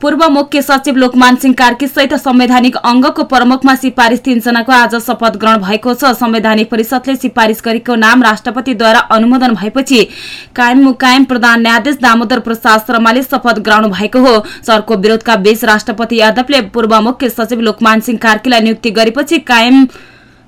पूर्व मुख्य सचिव लोकमान सिंह कार्की सहित संवैधानिक अंगको प्रमुखमा सिफारिस तीनजनाको आज शपथ ग्रहण भएको छ। संवैधानिक परिषदले सिफारिस गरेको नाम राष्ट्रपतिद्वारा अनुमोदन भएपछि कायम मुकायम प्रधान न्यायाधीश दामोदर प्रसाद शर्माले शपथ ग्रहण भएको हो। सरको विरोधका बीच राष्ट्रपति यादवले पूर्व मुख्य सचिव लोकमान सिंह कार्कीलाई नियुक्ति गरेपछि कायम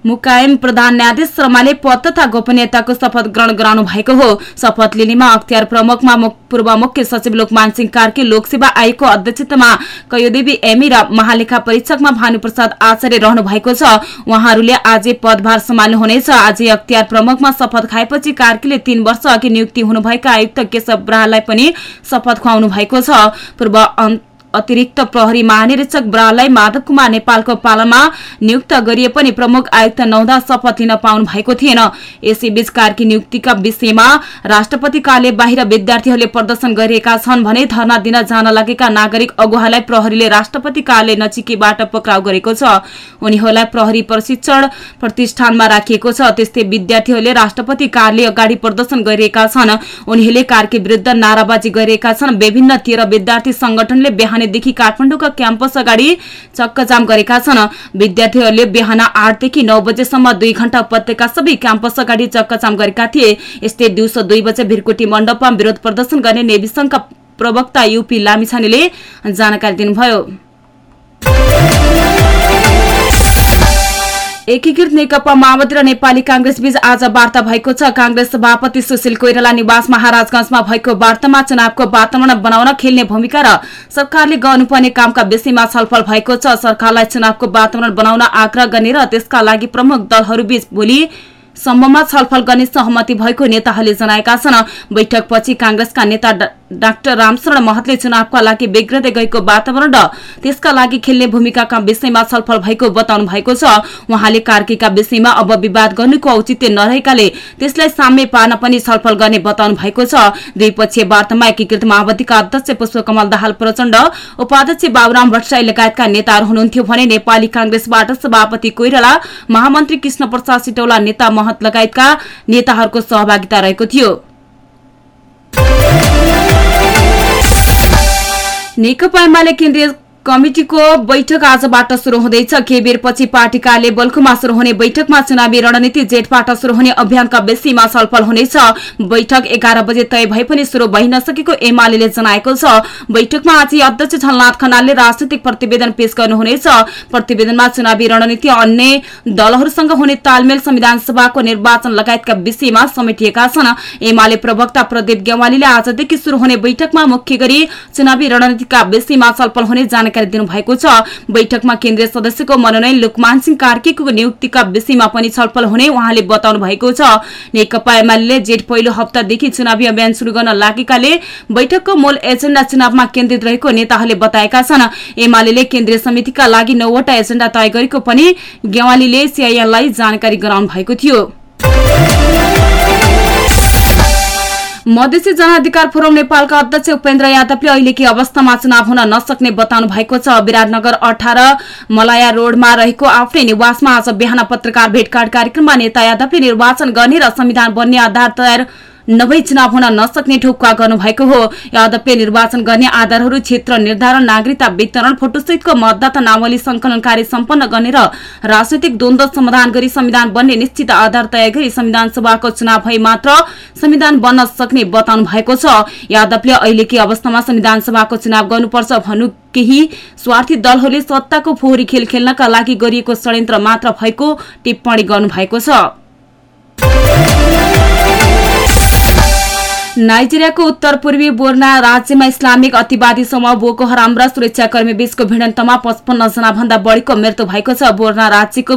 मुकायम प्रधान न्यायाधीश शर्माले पद तथा गोपनीयताको शपथ ग्रहण गराउनु भएको हो। शपथ लिनेमा अख्तियार प्रमुखमा मुख- पूर्व मुख्य सचिव लोकमान सिंह कार्की लोकसेवा आयोगको अध्यक्षतामा कयोदेवी एमी र महालेखा परीक्षकमा भानुप्रसाद आचार्य रहनु भएको छ। उहाँहरूले आज पदभार सम्हाल्नु हुनेछ। आज अख्तियार प्रमुखमा शपथ खाएपछि कार्कीले तीन वर्ष अघि नियुक्ति हुनुभएका आयुक्त केशव ब्राहलाई पनि शपथ खुवाउनु भएको छ। पूर्व अतिरिक्त प्रहरी महानिरीक्षक ब्रालाई माधव कुमार नेपालको पालामा नियुक्त गरिए पनि प्रमुख आयुक्त नहुँदा शपथ लिन पाउनु भएको थिएन। यसैबीच कार्की नियुक्तिका विषयमा राष्ट्रपति कार्यालय बाहिर विद्यार्थीहरूले प्रदर्शन गरिरहेका छन् भने धरना दिन जान लागेका नागरिक अगुवालाई प्रहरीले राष्ट्रपति कार्यालय नजिकैबाट पक्राउ गरेको छ। उनीहरूलाई प्रहरी प्रशिक्षण प्रतिष्ठानमा राखिएको छ। त्यस्तै विद्यार्थीहरूले राष्ट्रपति कार्यालय अगाडि प्रदर्शन गरिरहेका छन्। उनीहरूले कार्की विरुद्ध नाराबाजी गरिरहेका छन्। विभिन्न तेह्र विद्यार्थी संगठनले बिहानैदेखि काठमाडौँका क्याम्पस अगाडि चक्कजाम गरेका छन्। विद्यार्थीहरूले बिहान आठदेखि नौ बजेसम्म दुई घण्टा उपत्यका सबै क्याम्पस अगाडि चक्कजाम गरेका थिए। यस्तै दिउँसो दुई बजे भिरकुटी मण्डपमा विरोध प्रदर्शन गर्ने नेवी संघका प्रवक्ता युपी लामिछानेले जानकारी दिनुभयो। एकीकृत नेकपा माओवादी र नेपाली कांग्रेस बीच आज वार्ता भएको छ। कांग्रेस सभापति सुशील कोइराला निवास महाराजगंजमा भएको वार्तामा चुनावको वातावरण बनाउन खेल्ने भूमिका र सरकारले गर्नुपर्ने कामका विषयमा छलफल भएको छ। सरकारलाई चुनावको वातावरण बनाउन आग्रह गर्ने र त्यसका लागि प्रमुख दलहरूबीच भोलि सम्ममा छलफल गर्ने सहमति भएको नेताहरूले जनाएका छन्। बैठकपछि कांग्रेसका नेता डाक्टर रामशरण महतले चुनावका लागि बिग्रदै गएको वातावरण र त्यसका लागि खेल्ने भूमिकाका विषयमा छलफल भएको बताउनु भएको छ। उहाँले कार्कीका विषयमा अब विवाद गर्नुको औचित्य नरहेकाले त्यसलाई साम्य पार्न पनि छलफल गर्ने बताउनु भएको छ। द्विपक्षीय वार्तामा एकीकृत माओवादीका अध्यक्ष पुष्पकमल दाहाल प्रचण्ड उपाध्यक्ष बाबुराम भट्टराई लगायतका नेताहरू हुनुहुन्थ्यो भने नेपाली कांग्रेसबाट सभापति कोइराला महामन्त्री कृष्ण प्रसाद सिटौला नेता महत लगायतका नेताहरूको सहभागिता रहेको थियो। नेकपा एमाले केन्द्रीय कमिटिको बैठक आजबाट शुरू हुँदैछ। केही बेरपछि पार्टी कार्यालय बल्कुमा शुरू हुने बैठकमा चुनावी रणनीति जेठबाट शुरू हुने अभियानका विषयमा छलफल हुनेछ। बैठक एघार बजे तय भए पनि शुरू भइ नसकेको एमाले जनाएको छ। बैठकमा आज अध्यक्ष झलनाथ खनालले राजनैतिक प्रतिवेदन पेश गर्नुहुनेछ। प्रतिवेदनमा चुनावी रणनीति अन्य दलहरूसँग हुने तालमेल संविधान सभाको निर्वाचन लगायतका विषयमा समेटिएका छन्। एमाले प्रवक्ता प्रदीप गेवालीले आजदेखि शुरू हुने बैठकमा मुख्य गरी चुनावी रणनीतिका विषयमा छलफल हुने जानकारी दिनुभएको छ। बैठकमा केन्द्रीय सदस्यको मनोनयन लुकमान सिंह कार्कीको नियुक्तिका विषयमा पनि छलफल हुने उहाँले बताउनु भएको छ। नेकपा एमाले जेठ पहिलो हप्तादेखि चुनावी अभियान शुरू गर्न लागेकाले बैठकको मूल एजेण्डा चुनावमा केन्द्रित रहेको नेताहरूले बताएका छन्। एमाले केन्द्रीय समितिका लागि नौवटा एजेण्डा तय गरेको पनि गेवालीले सीआईएललाई जानकारी गराउनु भएको थियो। मधेसी जनअधिकार फोरम नेपालका अध्यक्ष उपेन्द्र यादवले अहिलेकी अवस्थामा चुनाव हुन नसक्ने बताउनु भएको छ। विराटनगर अठार मलाया रोडमा रहेको आफ्नै निवासमा आज बिहान पत्रकार भेटघाट कार्यक्रममा नेता यादवले निर्वाचन गर्ने र संविधान बन्ने आधार तयार नभई चुनाव हुन नसक्ने ठोक्का गर्नुभएको हो। यादवले निर्वाचन गर्ने आधारहरू क्षेत्र निर्धारण नागरिकता वितरण फोटोसहितको मतदाता नावली संकलन कार्य सम्पन्न गर्ने र राजनैतिक द्वन्द्व समाधान गरी संविधान बन्ने निश्चित आधार तय गरी संविधान सभाको चुनाव भई मात्र संविधान बन्न सक्ने बताउनु भएको छ। यादवले अहिलेकी अवस्थामा संविधान सभाको चुनाव गर्नुपर्छ भन्नु केही स्वार्थी दलहरूले सत्ताको फोहोरी खेल खेल्नका लागि गरिएको षड्यन्त्र मात्र भएको टिप्पणी गर्नुभएको छ। नाइजेरियाको उत्तर पूर्वी बोर्ना राज्यमा इस्लामिक अतिवादी समूह बोको हराम र सुरक्षाकर्मी बीचको भिडन्तमा पचपन्न जना भन्दा बढीको मृत्यु भएको छ। बोर्ना राज्यको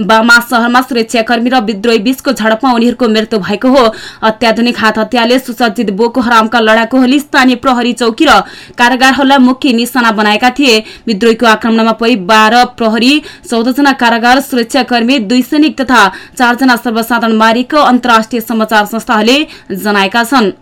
बामा शहरमा सुरक्षाकर्मी र विद्रोही बीचको झडपमा उनीहरूको मृत्यु भएको हो। अत्याधुनिक हात हतियारले सुसज्जित बोको हरामका लडाकुहरूले स्थानीय प्रहरी चौकी र कारागारहरूलाई मुख्य निशाना बनाएका थिए। विद्रोहीको आक्रमणमा परि बाह्र प्रहरी चौधजना कारागार सुरक्षाकर्मी दुई सैनिक तथा चारजना सर्वसाधारण मारिएको अन्तर्राष्ट्रिय समाचार संस्थाहरूले जनाएका छन्।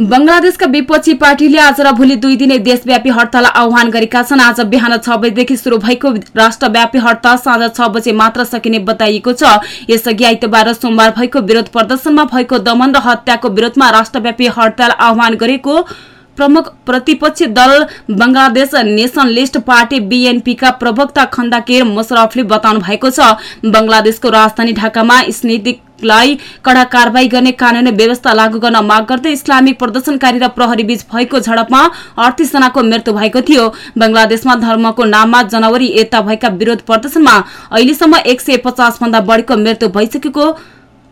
बंगलादेशका विपक्षी पार्टीले आज र भोलि दुई दिने देशव्यापी हड़ताल आह्वान गरेका छन्। आज बिहान छ बजेदेखि शुरू भएको राष्ट्रव्यापी हड़ताल साँझ छ बजे मात्र सकिने बताइएको छ। यसअघि आइतबार र सोमबार भएको विरोध प्रदर्शनमा भएको दमन र हत्याको विरोधमा राष्ट्रव्यापी हड़ताल आह्वान गरेको प्रमुख प्रतिपक्षी दल बंगलादेश नेशनलिस्ट पार्टी बीएनपीका प्रवक्ता खन्दाकेर मुशरफले बताउनु भएको छ बंगलादेशको राजधानी ढाकामा स्नेदिकलाई कड़ा कारवाही गर्ने कानूनी व्यवस्था लागू गर्न माग गर्दै इस्लामिक प्रदर्शनकारी र प्रहरी बीच भएको झडपमा अडतिस जनाको मृत्यु भएको थियो। बंगलादेशमा धर्मको नाममा जनवरी यता भएका विरोध प्रदर्शनमा अहिलेसम्म एक सय पचास भन्दा बढीको मृत्यु भइसकेको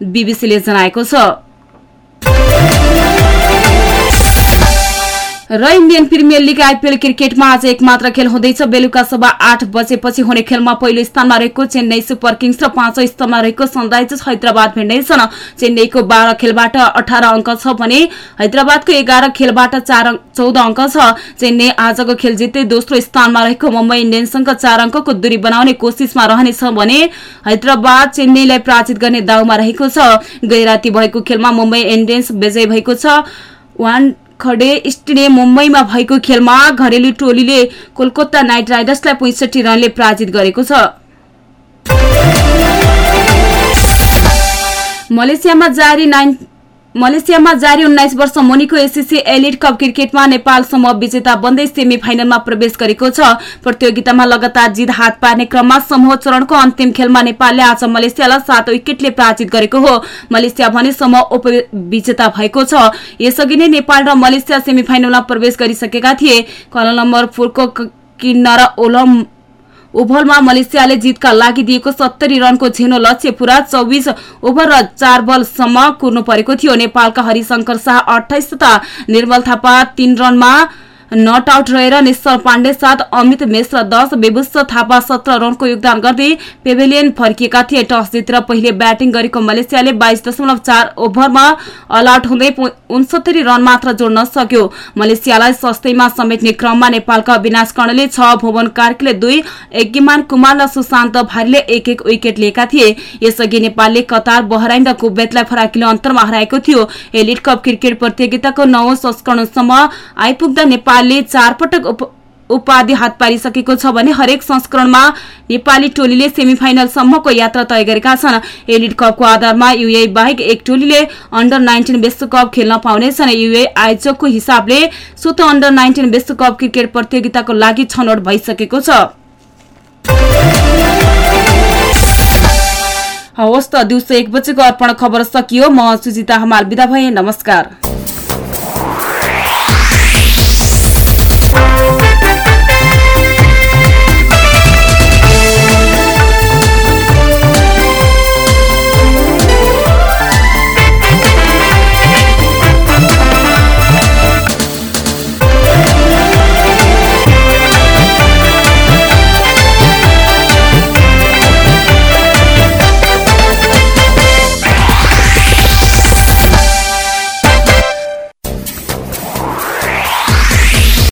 बीबीसीले जनाएको छ। र इन्डियन प्रिमियर लिग आइपिएल क्रिकेटमा आज एक मात्र खेल हुँदैछ। बेलुका सभा आठ बजेपछि हुने खेलमा पहिलो स्थानमा रहेको चेन्नई सुपर किङ्स र पाँचौं स्थानमा रहेको सनराइजर्स हैदराबाद भिड्दैछन् चेन्नईको बाह्र खेलबाट अठार अङ्क छ भने हैदराबादको एघार खेलबाट चार चौध अङ्क छ। चेन्नई आजको खेल जित्दै दोस्रो स्थानमा रहेको मुम्बई इन्डियन्ससँग चार अङ्कको दूरी बनाउने कोसिसमा रहनेछ भने हैदराबाद चेन्नईलाई पराजित गर्ने दाउमा रहेको छ। गैराती भएको खेलमा मुम्बई इन्डियन्स विजय भएको छ। वान खडे स्टेडियम मुम्बईमा भएको खेलमा घरेलु टोलीले कोलकाता नाइट राइडर्सलाई पैंसठी रनले पराजित गरेको छ। मलेसियामा जारी नाइन मलेसियामा जारी उन्नाइस वर्ष मुनिको एसिसी एलिड कप क्रिकेटमा नेपाल समूह विजेता बन्दै सेमी फाइनलमा प्रवेश गरेको छ। प्रतियोगितामा लगातार जित हात पार्ने क्रममा समूह चरणको अन्तिम खेलमा नेपालले आज मलेसियालाई सात विकेटले पराजित गरेको हो। मलेसिया भने समूह उपविजेता भएको छ। यसअघि नै नेपाल र मलेसिया सेमी फाइनलमा प्रवेश गरिसकेका थिए। कल नम्बर फोरको किन्नर ओलम ओभरमा मलेसियाले जितका लागि दिएको सत्तरी रनको झिनो लक्ष्य पुरा चौबिस ओभर र चार बलसम्म कुर्नु परेको थियो। नेपालका हरिशंकर शाह अठाइस तथा निर्मल थापा तीन रनमा नट आउट रहेर निश्चल पाण्डे साथ अमित मिश्र दस विभुष थापा सत्र रनको योगदान गर्दै पेभेलियन फर्किएका थिए। टस जितेर पहिले ब्याटिङ गरेको मलेसियाले बाइस दशमलव चार ओभरमा अल आउट हुँदै उन्सत्तरी रन मात्र जोड्न सक्यो। मलेसियालाई सस्तैमा समेट्ने क्रममा नेपालका अविनाश कर्णले छ भुवन कार्कीले दुई यज्ञमान कुमार र सुशान्त भारीले एक एक विकेट लिएका थिए। यसअघि नेपालले कतार बहराइन र कुवेतलाई फराकिलो अन्तरमा हराएको थियो। एलिड कप क्रिकेट प्रतियोगिताको नौ संस्करणसम्म आइपुग्दा नेपालले चार पटक उप- उपाधि हात पारिसकेको छ भने हरेक संस्करणमा नेपाली टोलीले सेमिफाइनलसम्मको यात्रा तय गरेका छन्। एलिड कपको आधारमा युए बाहेक एक टोलीले अन्डर नाइन्टिन विश्वकप खेल्न पाउनेछन्। युए आयोजकको हिसाबले स्वत अन्डर नाइन्टिन विश्वकप क्रिकेट प्रतियोगिताको लागि छनौट भइसकेको छ। हवस् त दिउँसो एक बजेको अर्पण खबर सकियो। म सुजिता हमाल बिदा भए नमस्कार।